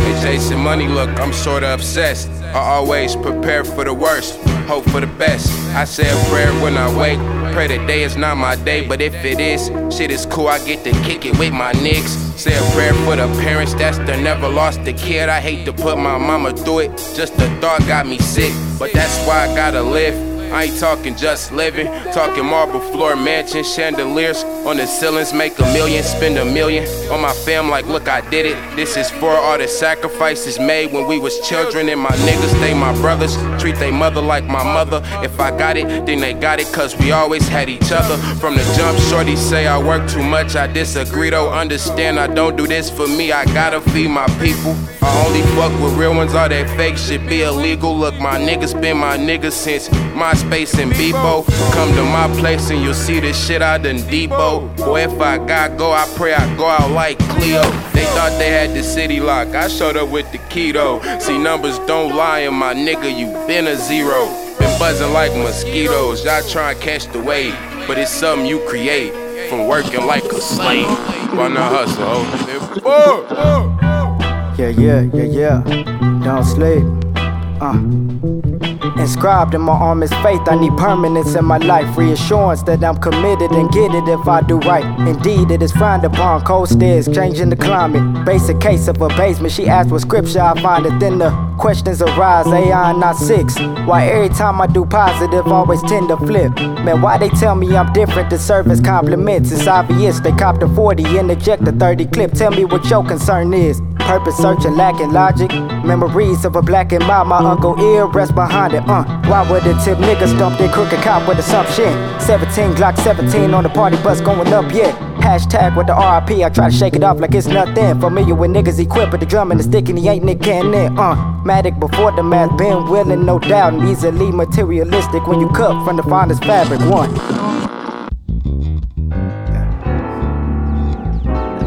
They chasing money. Look, I'm sorta obsessed. I always prepare for the worst, hope for the best. I say a prayer when I wake. Pray today is not my day, but if it is, shit is cool. I get to kick it with my niggas. Say a prayer for the parents that's the never lost a kid. I hate to put my mama through it, just the thought got me sick. But that's why I gotta live. I ain't talking just living, talking marble floor mansion, chandeliers on the ceilings, make a million, spend a million on my fam. Like, look, I did it. This is for all the sacrifices made when we was children, and my niggas, they my brothers. Treat they mother like my mother. If I got it, then they got it, cause we always had each other. From the jump, shorty say I work too much. I disagree, though. Understand, I don't do this for me. I gotta feed my people. I only fuck with real ones, all that fake shit be illegal. Look, my niggas been my niggas since my space and Bebo. Come to my place and you'll see this shit I done Debo. Boy, if I got go, I pray I go out like Cleo. They thought they had the city lock, I showed up with the keto. See, numbers don't lie, and my nigga, you been a zero. Been buzzing like mosquitoes, y'all try and catch the wave, but it's something you create from working like a slave. Why not hustle? Yeah, yeah, yeah, yeah. Don't sleep. Uh. Inscribed in my arm is faith. I need permanence in my life. Reassurance that I'm committed and get it if I do right. Indeed, it is frowned upon. Cold stairs, changing the climate. Basic case of abasement. She asked what scripture I find it. Then the questions arise. AI not six. Why every time I do positive, always tend to flip? Man, why they tell me I'm different to serve as compliments? It's obvious they copped a 40 and eject a 30 clip. Tell me what your concern is. Purpose searching, lacking logic. Memories of a black and mild. My uncle ear rests behind it. Uh, why would the tip niggas dump their crooked cop with assumption? 17 Glock 17 on the party bus going up yet. Hashtag with the RIP, I try to shake it off like it's nothing. Familiar with niggas equipped with the drum and the stick, and he ain't Nick Cannon. Uh, Matic before the math, been willing, no doubt, and easily materialistic when you cut from the finest fabric. One.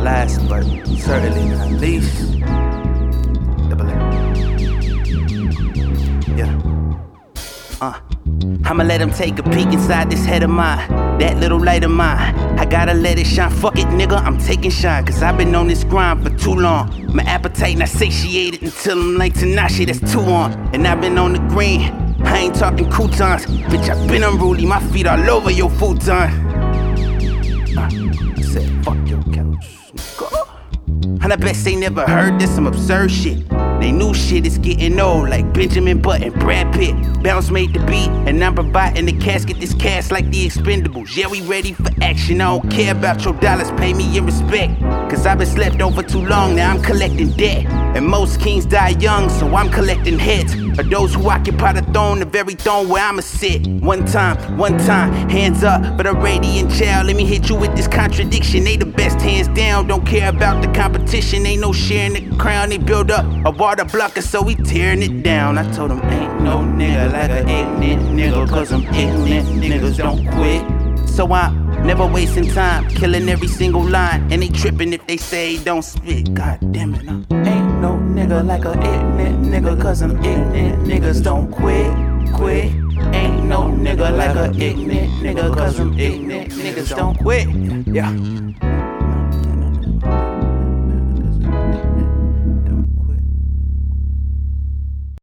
Last but certainly not least. Uh. I'ma let him take a peek inside this head of mine. That little light of mine. I gotta let it shine. Fuck it, nigga. I'm taking shine. Cause I've been on this grind for too long. My appetite not satiated until I'm like Tanashi, that's too on. And I've been on the green. I ain't talking croutons. Bitch, I've been unruly. My feet all over your futon. And I bet they never heard this, some absurd shit. They new shit is getting old, like Benjamin Button, Brad Pitt. Bounce made the beat, and I'm providing the casket this cast like the expendables. Yeah, we ready for action. I don't care about your dollars, pay me in respect. Cause I've been slept over too long, now I'm collecting debt. And most kings die young, so I'm collecting heads. Of those who occupy the throne, the very throne where I'ma sit. One time, one time, hands up for the radiant child. Let me hit you with this contradiction. They the best hands down, don't care about the competition. Ain't no sharing the crown, they build up a water blocker, so we tearing it down. I told them, ain't no nigga like a ignorant nigga, cause I'm ignorant. Niggas don't quit. So I'm never wasting time, killing every single line. And they tripping if they say don't spit. God damn it, uh. No nigga like a ignorant nigga, cause I'm ignorant. Niggas don't quit, quit. Ain't no nigga like a ignorant nigga, cause I'm ignorant. Niggas don't quit. Yeah.